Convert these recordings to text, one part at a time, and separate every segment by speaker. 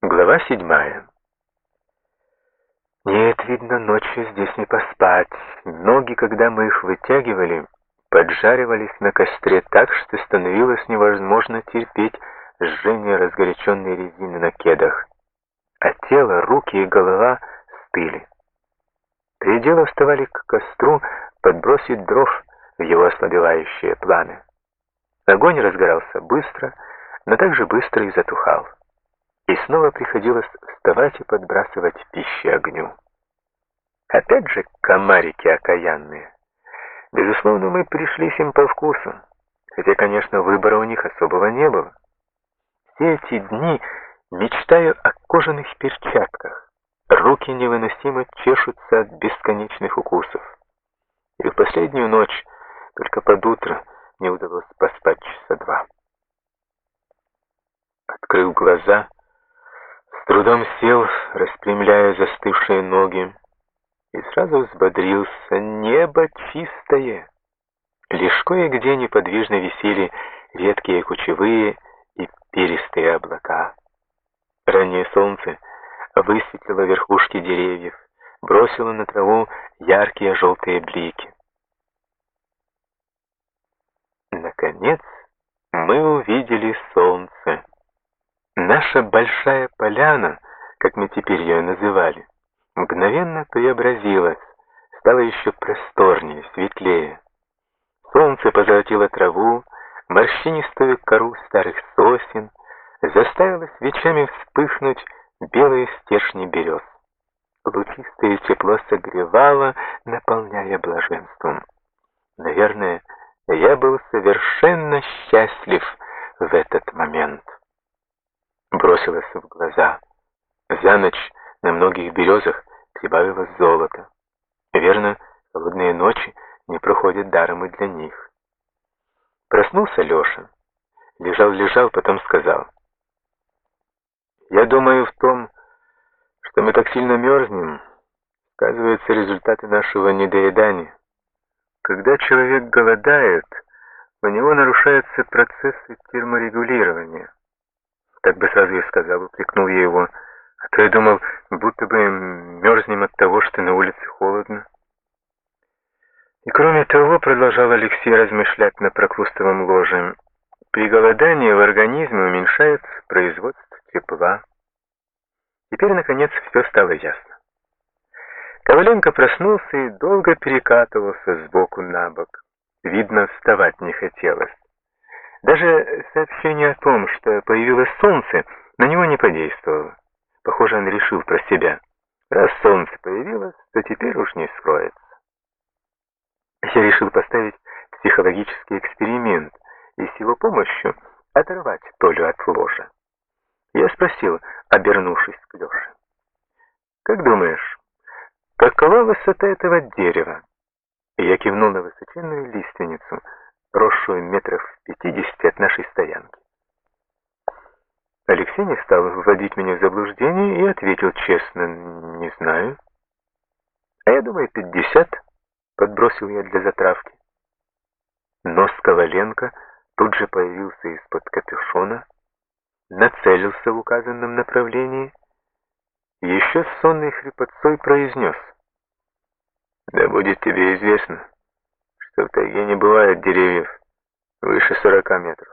Speaker 1: Глава седьмая. Нет, видно, ночью здесь не поспать. Ноги, когда мы их вытягивали, поджаривались на костре так, что становилось невозможно терпеть жжение разгоряченной резины на кедах. А тело, руки и голова стыли. Пределы вставали к костру подбросить дров в его ослабевающее пламя. Огонь разгорался быстро, но также быстро и затухал и снова приходилось вставать и подбрасывать пищи огню. Опять же комарики окаянные. Безусловно, мы пришлись им по вкусу, хотя, конечно, выбора у них особого не было. Все эти дни мечтаю о кожаных перчатках. Руки невыносимо чешутся от бесконечных укусов. И в последнюю ночь, только под утро, не удалось поспать часа два. Открыл глаза трудом сел, распрямляя застывшие ноги, и сразу взбодрился. Небо чистое. Лишь кое-где неподвижно висели редкие кучевые и перистые облака. Раннее солнце высветило верхушки деревьев, бросило на траву яркие желтые блики. Наконец мы увидели солнце. Наша большая поляна, как мы теперь ее называли, мгновенно преобразилась, стала еще просторнее, светлее. Солнце позолотило траву, морщинистую кору старых сосен, заставило свечами вспыхнуть белые стержни берез. Лучистое тепло согревало, наполняя блаженством. Наверное, я был совершенно счастлив в этот момент бросилось в глаза. За ночь на многих березах прибавилось золото. Верно, холодные ночи не проходят даром и для них. Проснулся Леша. Лежал-лежал, потом сказал. «Я думаю в том, что мы так сильно мерзнем, сказываются результаты нашего недоедания. Когда человек голодает, у него нарушаются процессы терморегулирования. Так бы сразу и сказал, упрекнул я его. А то я думал, будто бы мерзнем от того, что на улице холодно. И кроме того, продолжал Алексей размышлять на прокрустовом ложе, при голодании в организме уменьшается производство тепла. Теперь, наконец, все стало ясно. Коваленко проснулся и долго перекатывался сбоку на бок. Видно, вставать не хотелось. Даже сообщение о том, что появилось солнце, на него не подействовало. Похоже, он решил про себя. Раз солнце появилось, то теперь уж не скроется. Я решил поставить психологический эксперимент и с его помощью оторвать Толю от ложа. Я спросил, обернувшись к Леше. «Как думаешь, какова высота этого дерева?» Я кивнул на высоченную лиственницу — росшую метров пятидесяти от нашей стоянки. Алексей не стал вводить меня в заблуждение и ответил честно, не знаю. А я думаю, пятьдесят, подбросил я для затравки. Нос Коваленко тут же появился из-под капюшона, нацелился в указанном направлении еще с сонной хрипотцой произнес. «Да будет тебе известно, в тайге не бывает деревьев выше сорока метров.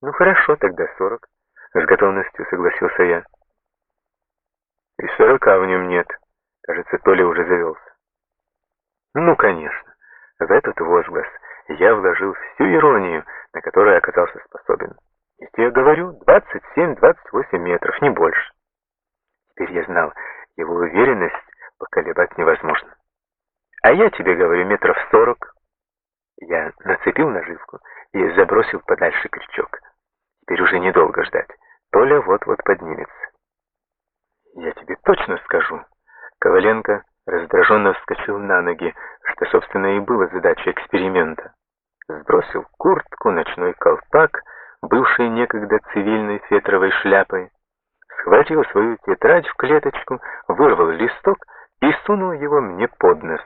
Speaker 1: Ну хорошо, тогда сорок, с готовностью согласился я. И сорока в нем нет, кажется, Толя уже завелся. Ну, конечно, в этот возглас я вложил всю иронию, на которую оказался способен. Если я говорю, 27-28 метров, не больше. Теперь я знал, его уверенность поколебать невозможно. А я тебе говорю метров сорок. Я нацепил наживку и забросил подальше крючок. Теперь уже недолго ждать. Толя вот-вот поднимется. Я тебе точно скажу. Коваленко раздраженно вскочил на ноги, что, собственно, и было задачей эксперимента. Сбросил куртку, ночной колпак, бывший некогда цивильной фетровой шляпой, схватил свою тетрадь в клеточку, вырвал листок и сунул его мне под нос.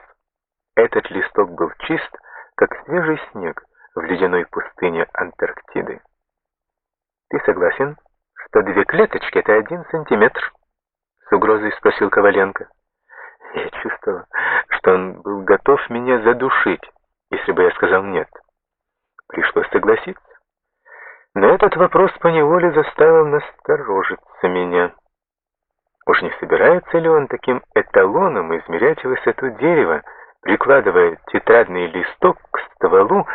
Speaker 1: Этот листок был чист, как свежий снег в ледяной пустыне Антарктиды. Ты согласен, что две клеточки — это один сантиметр?» С угрозой спросил Коваленко. Я чувствовал, что он был готов меня задушить, если бы я сказал «нет». Пришлось согласиться. Но этот вопрос поневоле заставил насторожиться меня. Уж не собирается ли он таким эталоном измерять высоту дерева, прикладывая тетрадный листок к стволу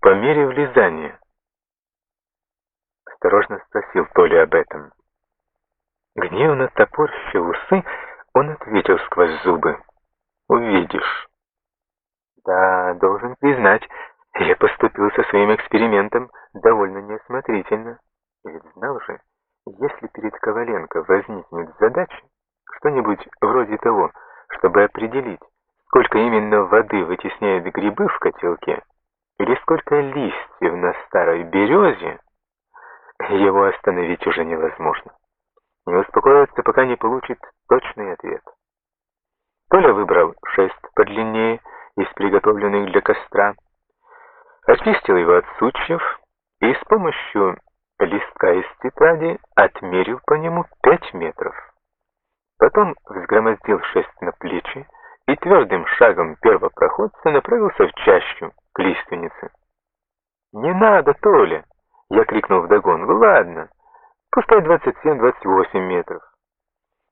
Speaker 1: по мере влезания? Осторожно спросил Толя об этом. Гневно топорщив усы, он ответил сквозь зубы. «Увидишь». Да, должен признать, я поступил со своим экспериментом довольно неосмотрительно. Ведь знал же, если перед Коваленко возникнет задача, что-нибудь вроде того, чтобы определить, сколько именно воды вытесняют грибы в котелке, или сколько листьев на старой березе, его остановить уже невозможно. Не успокоится, пока не получит точный ответ. Толя выбрал шест подлиннее из приготовленных для костра, очистил его от сучьев и с помощью листка из тетради отмерил по нему пять метров. Потом взгромоздил шест на плечи и твердым шагом первопроходца направился в чащу к лиственнице. «Не надо, Толя!» — я крикнул вдогонку. «Ладно, пускай 27-28 метров».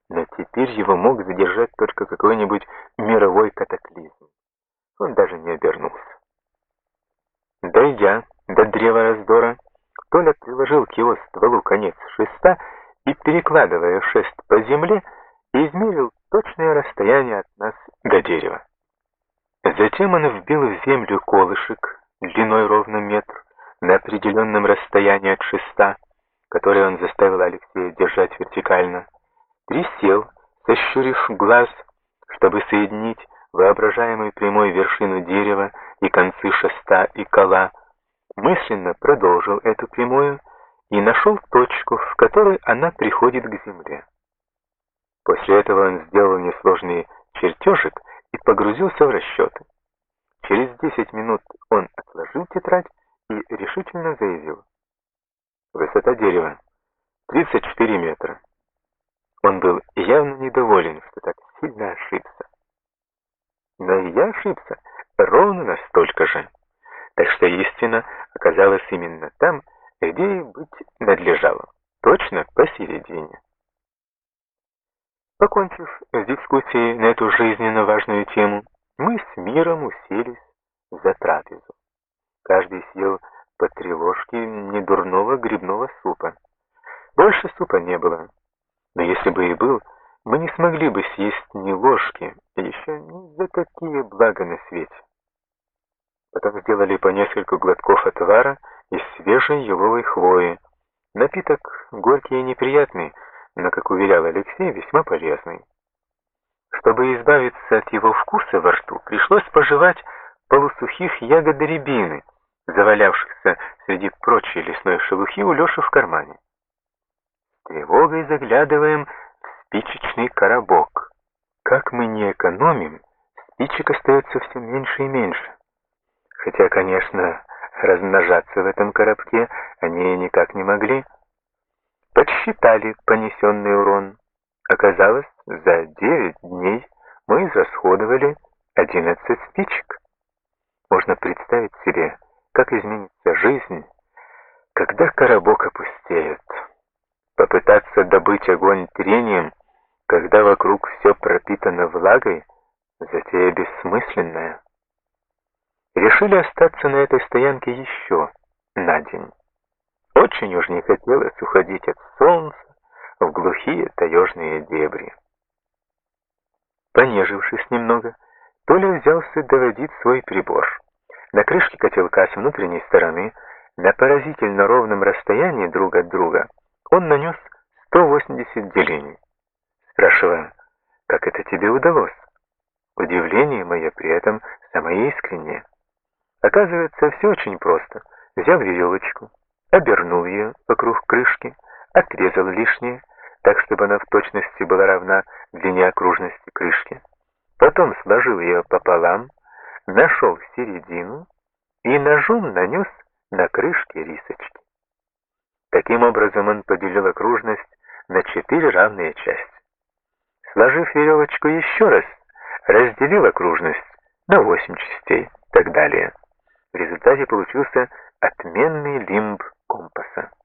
Speaker 1: Но теперь его мог задержать только какой-нибудь мировой катаклизм. Он даже не обернулся. Дойдя до древа раздора, Толя приложил к его стволу конец шеста и, перекладывая шест по земле, измерил точное расстояние от нас до дерева. Затем он вбил в землю колышек длиной ровно метр на определенном расстоянии от шеста, который он заставил Алексея держать вертикально, присел, сощурив глаз, чтобы соединить воображаемую прямой вершину дерева и концы шеста и кола, мысленно продолжил эту прямую и нашел точку, в которой она приходит к земле. После этого он сделал несложный чертежик и погрузился в расчеты. Через 10 минут он отложил тетрадь и решительно заявил. Высота дерева 34 метра. Он был явно недоволен, что так сильно ошибся. Но и я ошибся ровно настолько же. Так что истина оказалась именно там, где и быть надлежало, точно посередине. Покончив с дискуссией на эту жизненно важную тему, мы с миром уселись за трапезу. Каждый съел по три ложки недурного грибного супа. Больше супа не было, но если бы и был, мы не смогли бы съесть ни ложки, еще ни за какие блага на свете. Потом сделали по несколько глотков отвара из свежей еловой хвои. Напиток горький и неприятный, но, как уверял Алексей, весьма полезный. Чтобы избавиться от его вкуса во рту, пришлось пожевать полусухих ягод рябины, завалявшихся среди прочей лесной шелухи у Леши в кармане. С тревогой заглядываем в спичечный коробок. Как мы не экономим, спичек остается все меньше и меньше. Хотя, конечно, размножаться в этом коробке они никак не могли. Подсчитали понесенный урон. Оказалось, за 9 дней мы израсходовали 11 спичек. Можно представить себе, как изменится жизнь, когда коробок опустеет. Попытаться добыть огонь трением, когда вокруг все пропитано влагой, затея бессмысленная решили остаться на этой стоянке еще на день. Очень уж не хотелось уходить от солнца в глухие таежные дебри. Понежившись немного, Толя взялся доводить свой прибор. На крышке котелка с внутренней стороны, на поразительно ровном расстоянии друг от друга, он нанес 180 делений. Спрашивая, как это тебе удалось? Удивление мое при этом самое искреннее. Оказывается, все очень просто. Взял веревочку, обернул ее вокруг крышки, отрезал лишнее, так, чтобы она в точности была равна длине окружности крышки. Потом сложил ее пополам, нашел середину и ножом нанес на крышке рисочки. Таким образом он поделил окружность на четыре равные части. Сложив веревочку еще раз, разделил окружность на восемь частей, так далее. В результате получился отменный лимб compassant